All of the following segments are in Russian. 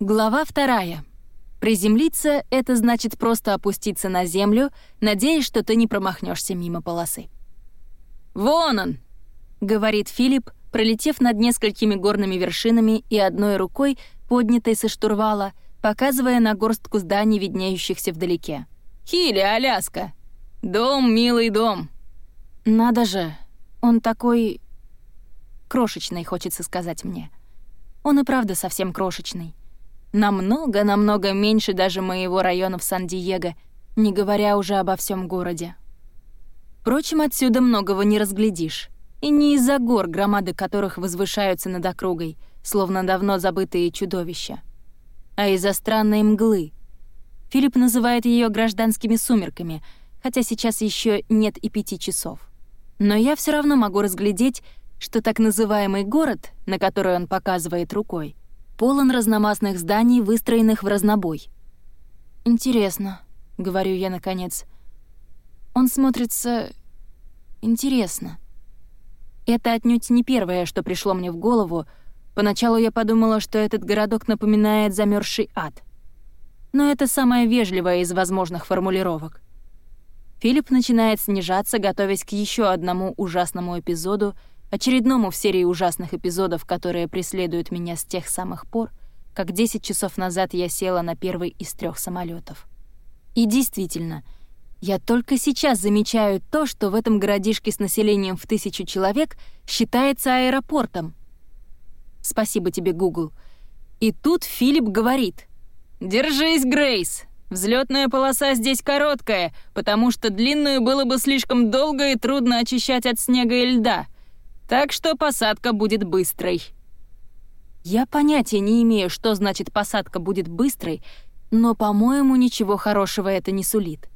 Глава вторая. Приземлиться — это значит просто опуститься на землю, надеясь, что ты не промахнешься мимо полосы. «Вон он!» — говорит Филипп, пролетев над несколькими горными вершинами и одной рукой, поднятой со штурвала, показывая на горстку зданий, виднеющихся вдалеке. «Хилли, Аляска! Дом, милый дом!» «Надо же, он такой... крошечный, хочется сказать мне. Он и правда совсем крошечный. Намного-намного меньше даже моего района в Сан-Диего, не говоря уже обо всем городе. Впрочем, отсюда многого не разглядишь. И не из-за гор, громады которых возвышаются над округой, словно давно забытые чудовища, а из-за странной мглы. Филипп называет ее гражданскими сумерками, хотя сейчас еще нет и пяти часов. Но я все равно могу разглядеть, что так называемый город, на который он показывает рукой, полон разномастных зданий, выстроенных в разнобой. «Интересно», — говорю я наконец. «Он смотрится... интересно». Это отнюдь не первое, что пришло мне в голову. Поначалу я подумала, что этот городок напоминает замерзший ад. Но это самая вежливая из возможных формулировок. Филипп начинает снижаться, готовясь к еще одному ужасному эпизоду — очередному в серии ужасных эпизодов, которые преследуют меня с тех самых пор, как 10 часов назад я села на первый из трех самолетов. И действительно, я только сейчас замечаю то, что в этом городишке с населением в тысячу человек считается аэропортом. Спасибо тебе, Google. И тут Филипп говорит. «Держись, Грейс! Взлетная полоса здесь короткая, потому что длинную было бы слишком долго и трудно очищать от снега и льда. Так что посадка будет быстрой. Я понятия не имею, что значит посадка будет быстрой, но, по-моему, ничего хорошего это не сулит.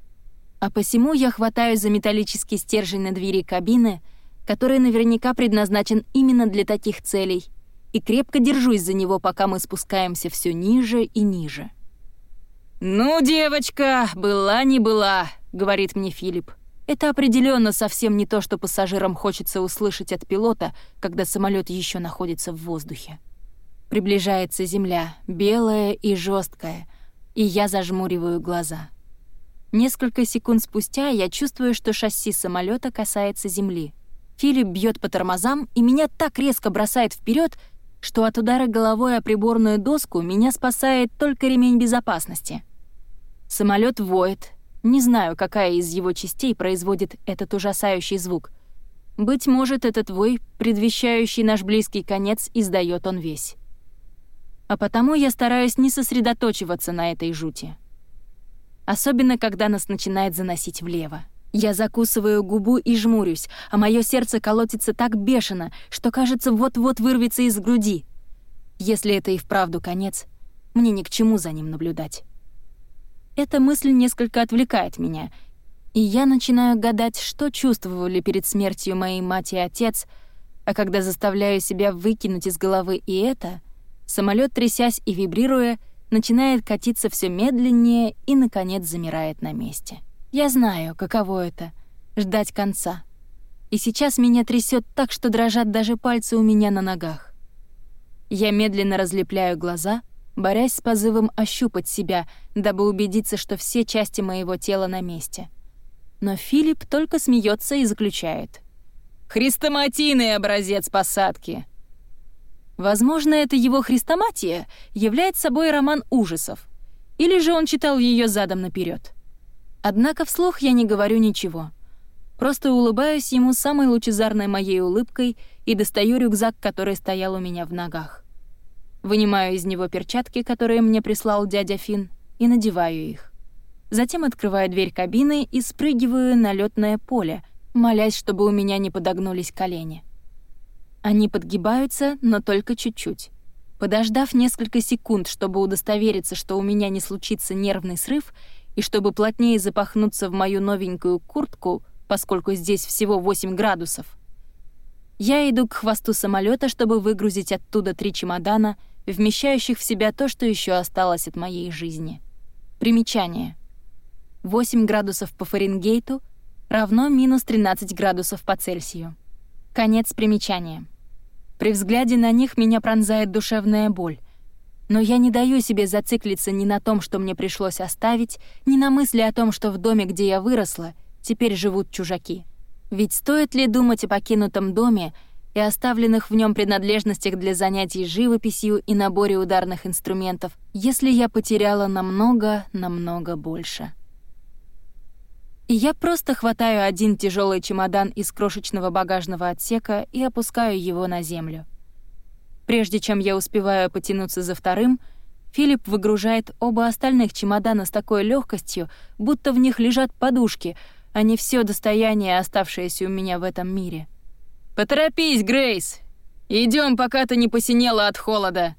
А посему я хватаюсь за металлический стержень на двери кабины, который наверняка предназначен именно для таких целей, и крепко держусь за него, пока мы спускаемся все ниже и ниже. «Ну, девочка, была не была», — говорит мне Филипп. Это определенно совсем не то, что пассажирам хочется услышать от пилота, когда самолет еще находится в воздухе. Приближается земля, белая и жесткая, и я зажмуриваю глаза. Несколько секунд спустя я чувствую, что шасси самолета касается земли. Филипп бьет по тормозам, и меня так резко бросает вперед, что от удара головой о приборную доску меня спасает только ремень безопасности. Самолет воет, не знаю, какая из его частей производит этот ужасающий звук. Быть может, этот вой, предвещающий наш близкий конец, издает он весь. А потому я стараюсь не сосредоточиваться на этой жути. Особенно, когда нас начинает заносить влево. Я закусываю губу и жмурюсь, а мое сердце колотится так бешено, что, кажется, вот-вот вырвется из груди. Если это и вправду конец, мне ни к чему за ним наблюдать. Эта мысль несколько отвлекает меня, и я начинаю гадать, что чувствовали перед смертью моей мать и отец, а когда заставляю себя выкинуть из головы и это, самолет, трясясь и вибрируя, начинает катиться все медленнее и, наконец, замирает на месте. Я знаю, каково это — ждать конца. И сейчас меня трясет так, что дрожат даже пальцы у меня на ногах. Я медленно разлепляю глаза — борясь с позывом ощупать себя, дабы убедиться, что все части моего тела на месте. Но Филипп только смеется и заключает. «Хрестоматийный образец посадки!» Возможно, это его хрестоматия является собой роман ужасов, или же он читал ее задом наперед. Однако вслух я не говорю ничего. Просто улыбаюсь ему самой лучезарной моей улыбкой и достаю рюкзак, который стоял у меня в ногах. Вынимаю из него перчатки, которые мне прислал дядя Фин, и надеваю их. Затем открываю дверь кабины и спрыгиваю на лётное поле, молясь, чтобы у меня не подогнулись колени. Они подгибаются, но только чуть-чуть. Подождав несколько секунд, чтобы удостовериться, что у меня не случится нервный срыв, и чтобы плотнее запахнуться в мою новенькую куртку, поскольку здесь всего 8 градусов, я иду к хвосту самолета, чтобы выгрузить оттуда три чемодана — вмещающих в себя то, что еще осталось от моей жизни. Примечание. 8 градусов по Фаренгейту равно минус 13 градусов по Цельсию. Конец примечания. При взгляде на них меня пронзает душевная боль. Но я не даю себе зациклиться ни на том, что мне пришлось оставить, ни на мысли о том, что в доме, где я выросла, теперь живут чужаки. Ведь стоит ли думать о покинутом доме и оставленных в нем принадлежностях для занятий живописью и наборе ударных инструментов, если я потеряла намного-намного больше? И я просто хватаю один тяжелый чемодан из крошечного багажного отсека и опускаю его на землю. Прежде чем я успеваю потянуться за вторым, Филипп выгружает оба остальных чемодана с такой легкостью, будто в них лежат подушки, а не все достояние, оставшееся у меня в этом мире. «Поторопись, Грейс! Идем, пока ты не посинела от холода!»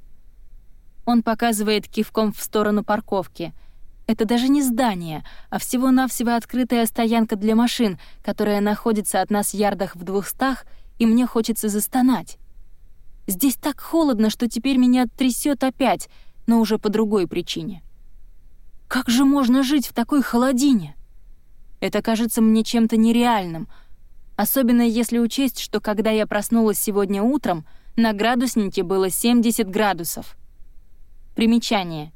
Он показывает кивком в сторону парковки. Это даже не здание, а всего-навсего открытая стоянка для машин, которая находится от нас ярдах в двухстах, и мне хочется застонать. Здесь так холодно, что теперь меня трясет опять, но уже по другой причине. Как же можно жить в такой холодине? Это кажется мне чем-то нереальным, особенно если учесть, что когда я проснулась сегодня утром, на градуснике было 70 градусов. Примечание.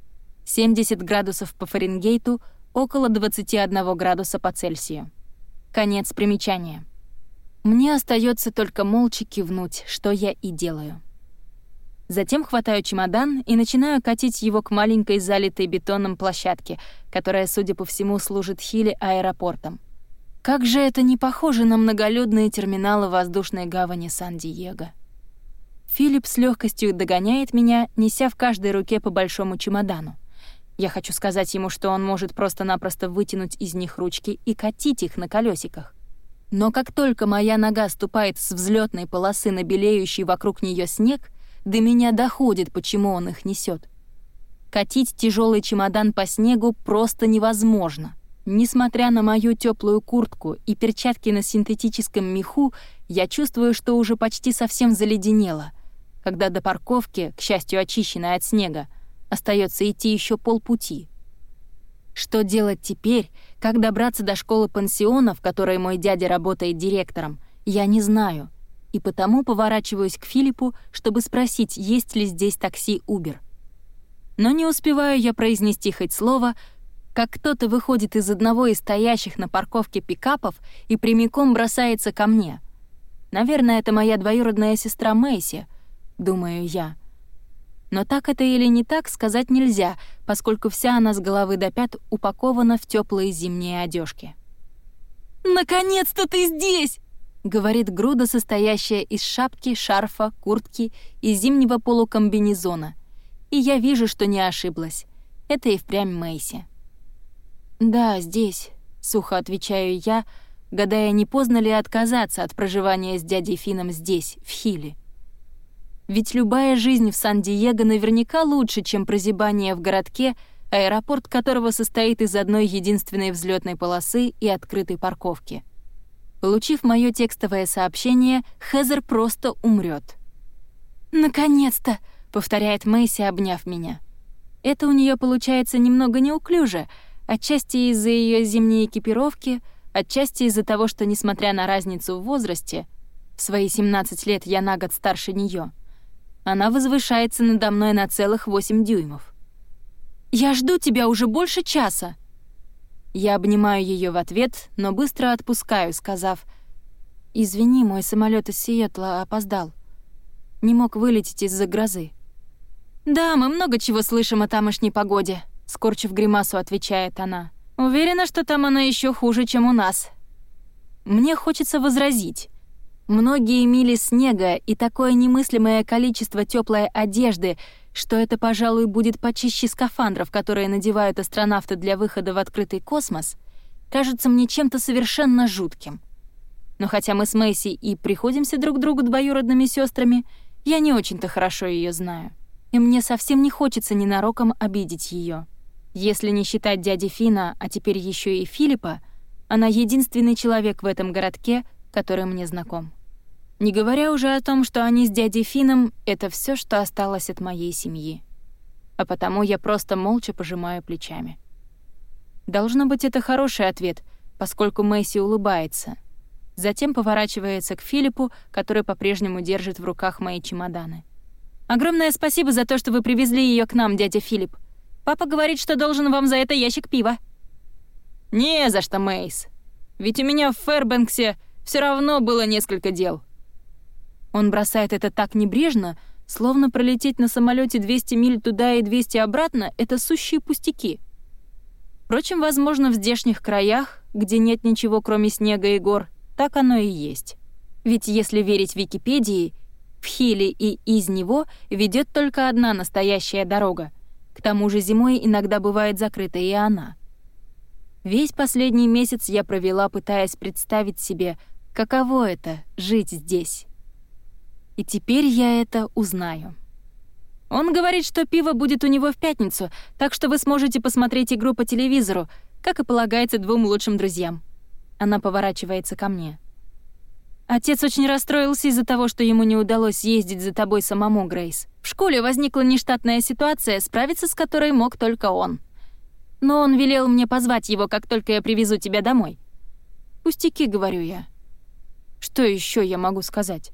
70 градусов по Фаренгейту, около 21 градуса по Цельсию. Конец примечания. Мне остается только молча кивнуть, что я и делаю. Затем хватаю чемодан и начинаю катить его к маленькой залитой бетоном площадке, которая, судя по всему, служит Хилли аэропортом. Как же это не похоже на многолюдные терминалы воздушной гавани Сан-Диего. Филипп с легкостью догоняет меня, неся в каждой руке по большому чемодану. Я хочу сказать ему, что он может просто-напросто вытянуть из них ручки и катить их на колесиках. Но как только моя нога ступает с взлетной полосы на белеющий вокруг нее снег, до меня доходит, почему он их несет. Катить тяжелый чемодан по снегу просто невозможно. Несмотря на мою теплую куртку и перчатки на синтетическом меху, я чувствую, что уже почти совсем заледенело. Когда до парковки, к счастью, очищенной от снега, остается идти еще полпути. Что делать теперь, как добраться до школы-пансиона, в которой мой дядя работает директором, я не знаю, и потому поворачиваюсь к Филиппу, чтобы спросить, есть ли здесь такси Uber. Но не успеваю я произнести хоть слово, как кто-то выходит из одного из стоящих на парковке пикапов и прямиком бросается ко мне. Наверное, это моя двоюродная сестра Мэйси, думаю я. Но так это или не так, сказать нельзя, поскольку вся она с головы до пят упакована в теплые зимние одежки. «Наконец-то ты здесь!» — говорит груда, состоящая из шапки, шарфа, куртки и зимнего полукомбинезона. И я вижу, что не ошиблась. Это и впрямь Мэйси. «Да, здесь», — сухо отвечаю я, гадая, не поздно ли отказаться от проживания с дядей Фином здесь, в Хиле. Ведь любая жизнь в Сан-Диего наверняка лучше, чем прозябание в городке, аэропорт которого состоит из одной единственной взлетной полосы и открытой парковки. Получив мое текстовое сообщение, Хезер просто умрет. «Наконец-то!» — повторяет Мэйси, обняв меня. Это у нее получается немного неуклюже, отчасти из-за ее зимней экипировки, отчасти из-за того, что, несмотря на разницу в возрасте, в свои 17 лет я на год старше нее, она возвышается надо мной на целых 8 дюймов. «Я жду тебя уже больше часа!» Я обнимаю ее в ответ, но быстро отпускаю, сказав, «Извини, мой самолет из Сиэтла опоздал. Не мог вылететь из-за грозы». «Да, мы много чего слышим о тамошней погоде», — скорчив гримасу, отвечает она. «Уверена, что там она еще хуже, чем у нас». Мне хочется возразить. Многие мили снега и такое немыслимое количество теплой одежды, что это, пожалуй, будет почище скафандров, которые надевают астронавты для выхода в открытый космос, кажется мне чем-то совершенно жутким. Но хотя мы с Мэйси и приходимся друг другу двоюродными сестрами, я не очень-то хорошо ее знаю. И мне совсем не хочется ненароком обидеть ее. Если не считать дяди Фина, а теперь еще и Филиппа, она единственный человек в этом городке, который мне знаком. Не говоря уже о том, что они с дядей Фином — это все, что осталось от моей семьи. А потому я просто молча пожимаю плечами. Должно быть, это хороший ответ, поскольку Мэйси улыбается. Затем поворачивается к Филиппу, который по-прежнему держит в руках мои чемоданы. Огромное спасибо за то, что вы привезли ее к нам, дядя Филипп. Папа говорит, что должен вам за это ящик пива». «Не за что, Мейс. Ведь у меня в Фэрбэнксе все равно было несколько дел». Он бросает это так небрежно, словно пролететь на самолете 200 миль туда и 200 обратно — это сущие пустяки. Впрочем, возможно, в здешних краях, где нет ничего, кроме снега и гор, так оно и есть. Ведь если верить Википедии, в Хиле и из него ведет только одна настоящая дорога. К тому же зимой иногда бывает закрыта и она. Весь последний месяц я провела, пытаясь представить себе, каково это — жить здесь. И теперь я это узнаю. Он говорит, что пиво будет у него в пятницу, так что вы сможете посмотреть игру по телевизору, как и полагается двум лучшим друзьям. Она поворачивается ко мне. Отец очень расстроился из-за того, что ему не удалось съездить за тобой самому, Грейс. В школе возникла нештатная ситуация, справиться с которой мог только он. Но он велел мне позвать его, как только я привезу тебя домой. Пустяки, говорю я. Что еще я могу сказать?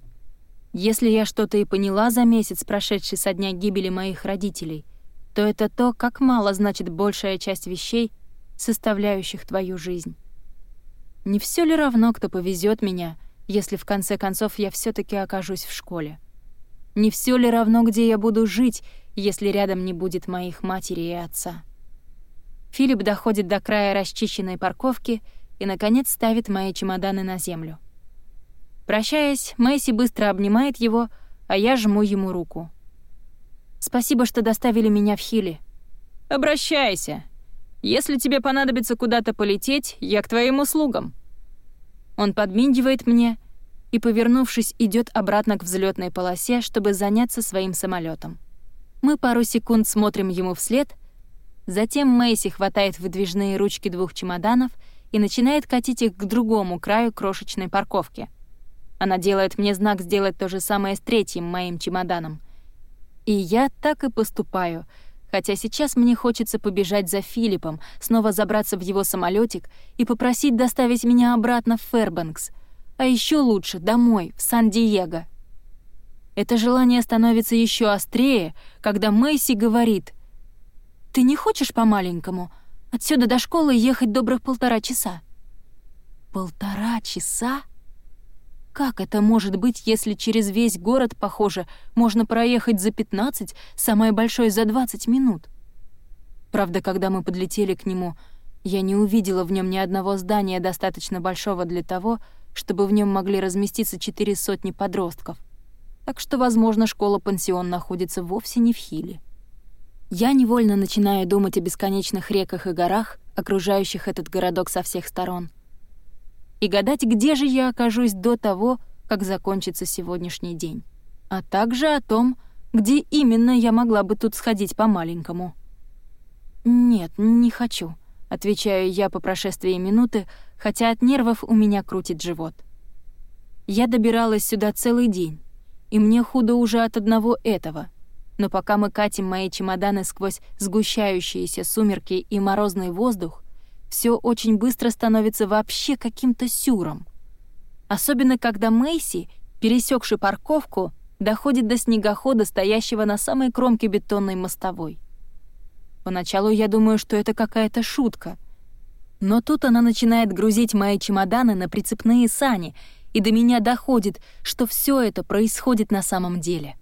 Если я что-то и поняла за месяц, прошедший со дня гибели моих родителей, то это то, как мало значит большая часть вещей, составляющих твою жизнь. Не все ли равно, кто повезет меня, если в конце концов я все таки окажусь в школе? Не все ли равно, где я буду жить, если рядом не будет моих матери и отца? Филипп доходит до края расчищенной парковки и, наконец, ставит мои чемоданы на землю. Прощаясь, Мэйси быстро обнимает его, а я жму ему руку. «Спасибо, что доставили меня в Хилли». «Обращайся. Если тебе понадобится куда-то полететь, я к твоим услугам». Он подмигивает мне и, повернувшись, идет обратно к взлетной полосе, чтобы заняться своим самолетом. Мы пару секунд смотрим ему вслед, затем Мэйси хватает выдвижные ручки двух чемоданов и начинает катить их к другому краю крошечной парковки — она делает мне знак сделать то же самое с третьим моим чемоданом. И я так и поступаю, хотя сейчас мне хочется побежать за Филиппом, снова забраться в его самолетик и попросить доставить меня обратно в Фэрбэнкс, а еще лучше домой, в Сан-Диего. Это желание становится еще острее, когда Мэйси говорит «Ты не хочешь по-маленькому? Отсюда до школы ехать добрых полтора часа». «Полтора часа?» Как это может быть, если через весь город, похоже, можно проехать за 15, самое большое за 20 минут? Правда, когда мы подлетели к нему, я не увидела в нем ни одного здания, достаточно большого для того, чтобы в нем могли разместиться четыре сотни подростков. Так что, возможно, школа-пансион находится вовсе не в Хиле. Я невольно начинаю думать о бесконечных реках и горах, окружающих этот городок со всех сторон — и гадать, где же я окажусь до того, как закончится сегодняшний день. А также о том, где именно я могла бы тут сходить по-маленькому. «Нет, не хочу», — отвечаю я по прошествии минуты, хотя от нервов у меня крутит живот. Я добиралась сюда целый день, и мне худо уже от одного этого. Но пока мы катим мои чемоданы сквозь сгущающиеся сумерки и морозный воздух, все очень быстро становится вообще каким-то сюром. Особенно когда Мэйси, пересекший парковку, доходит до снегохода, стоящего на самой кромке бетонной мостовой. Поначалу я думаю, что это какая-то шутка. Но тут она начинает грузить мои чемоданы на прицепные сани, и до меня доходит, что все это происходит на самом деле.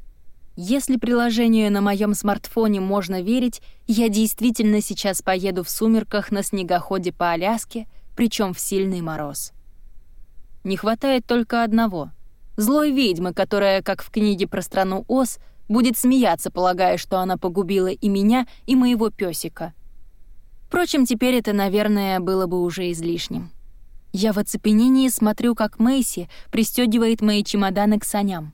Если приложению на моем смартфоне можно верить, я действительно сейчас поеду в сумерках на снегоходе по Аляске, причем в сильный мороз. Не хватает только одного — злой ведьмы, которая, как в книге про страну Оз, будет смеяться, полагая, что она погубила и меня, и моего песика. Впрочем, теперь это, наверное, было бы уже излишним. Я в оцепенении смотрю, как Мэйси пристегивает мои чемоданы к саням.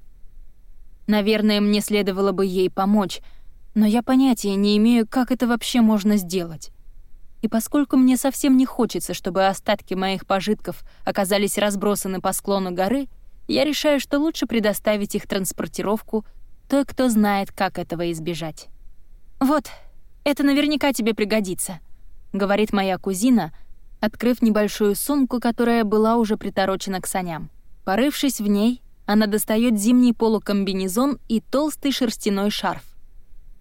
Наверное, мне следовало бы ей помочь, но я понятия не имею, как это вообще можно сделать. И поскольку мне совсем не хочется, чтобы остатки моих пожитков оказались разбросаны по склону горы, я решаю, что лучше предоставить их транспортировку той, кто знает, как этого избежать. «Вот, это наверняка тебе пригодится», — говорит моя кузина, открыв небольшую сумку, которая была уже приторочена к саням. Порывшись в ней, она достает зимний полукомбинезон и толстый шерстяной шарф.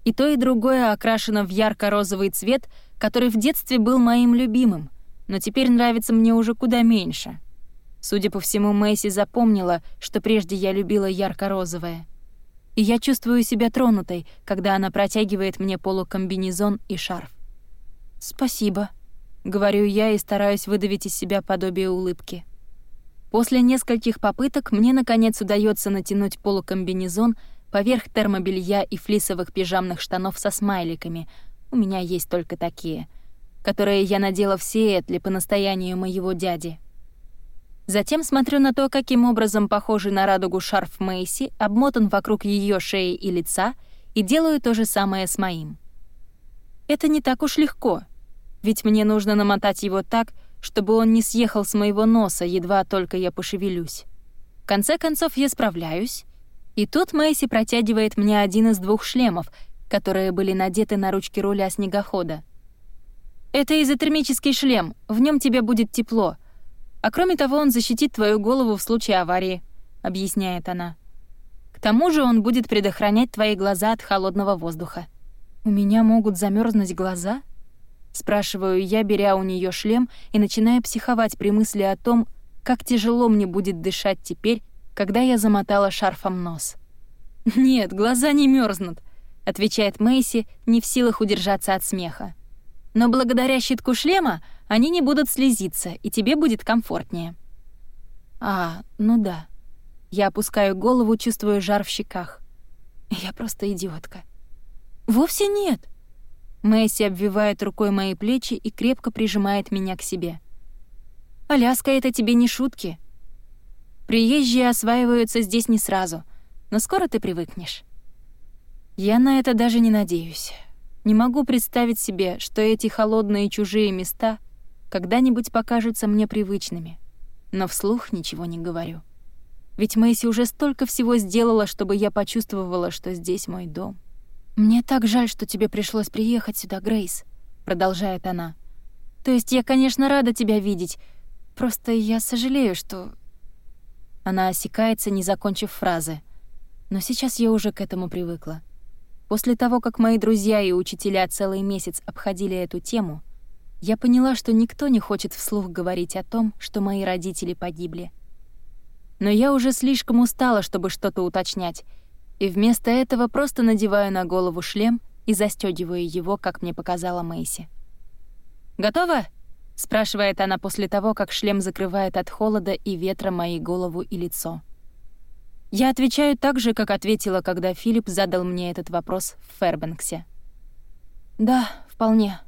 И то, и другое окрашено в ярко-розовый цвет, который в детстве был моим любимым, но теперь нравится мне уже куда меньше. Судя по всему, Мэйси запомнила, что прежде я любила ярко-розовое. И я чувствую себя тронутой, когда она протягивает мне полукомбинезон и шарф. «Спасибо», — говорю я и стараюсь выдавить из себя подобие улыбки. После нескольких попыток мне, наконец, удается натянуть полукомбинезон поверх термобелья и флисовых пижамных штанов со смайликами. У меня есть только такие, которые я надела в Сиэтле по настоянию моего дяди. Затем смотрю на то, каким образом похожий на радугу шарф Мэйси обмотан вокруг ее шеи и лица, и делаю то же самое с моим. Это не так уж легко, ведь мне нужно намотать его так, чтобы он не съехал с моего носа, едва только я пошевелюсь. В конце концов, я справляюсь, и тут Мэйси протягивает мне один из двух шлемов, которые были надеты на ручки руля снегохода. «Это изотермический шлем, в нем тебе будет тепло. А кроме того, он защитит твою голову в случае аварии», — объясняет она. «К тому же он будет предохранять твои глаза от холодного воздуха». «У меня могут замерзнуть глаза?» Спрашиваю я, беря у нее шлем и начиная психовать при мысли о том, как тяжело мне будет дышать теперь, когда я замотала шарфом нос. «Нет, глаза не мерзнут», — отвечает Мэйси, не в силах удержаться от смеха. «Но благодаря щитку шлема они не будут слезиться, и тебе будет комфортнее». «А, ну да». Я опускаю голову, чувствуя жар в щеках. Я просто идиотка. «Вовсе нет», Мэйси обвивает рукой мои плечи и крепко прижимает меня к себе. «Аляска — это тебе не шутки. Приезжие осваиваются здесь не сразу, но скоро ты привыкнешь». Я на это даже не надеюсь. Не могу представить себе, что эти холодные чужие места когда-нибудь покажутся мне привычными. Но вслух ничего не говорю. Ведь Мэйси уже столько всего сделала, чтобы я почувствовала, что здесь мой дом. «Мне так жаль, что тебе пришлось приехать сюда, Грейс», — продолжает она. «То есть я, конечно, рада тебя видеть, просто я сожалею, что...» Она осекается, не закончив фразы. Но сейчас я уже к этому привыкла. После того, как мои друзья и учителя целый месяц обходили эту тему, я поняла, что никто не хочет вслух говорить о том, что мои родители погибли. Но я уже слишком устала, чтобы что-то уточнять, и вместо этого просто надеваю на голову шлем и застёгиваю его, как мне показала Мэйси. «Готово?» — спрашивает она после того, как шлем закрывает от холода и ветра мои голову и лицо. Я отвечаю так же, как ответила, когда Филипп задал мне этот вопрос в Фербенксе. «Да, вполне».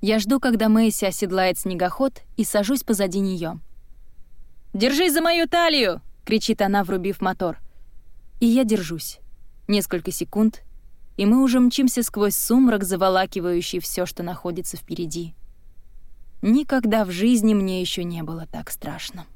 Я жду, когда Мэйси оседлает снегоход, и сажусь позади неё. «Держись за мою талию!» — кричит она, врубив мотор — и я держусь. Несколько секунд, и мы уже мчимся сквозь сумрак, заволакивающий все, что находится впереди. Никогда в жизни мне еще не было так страшно.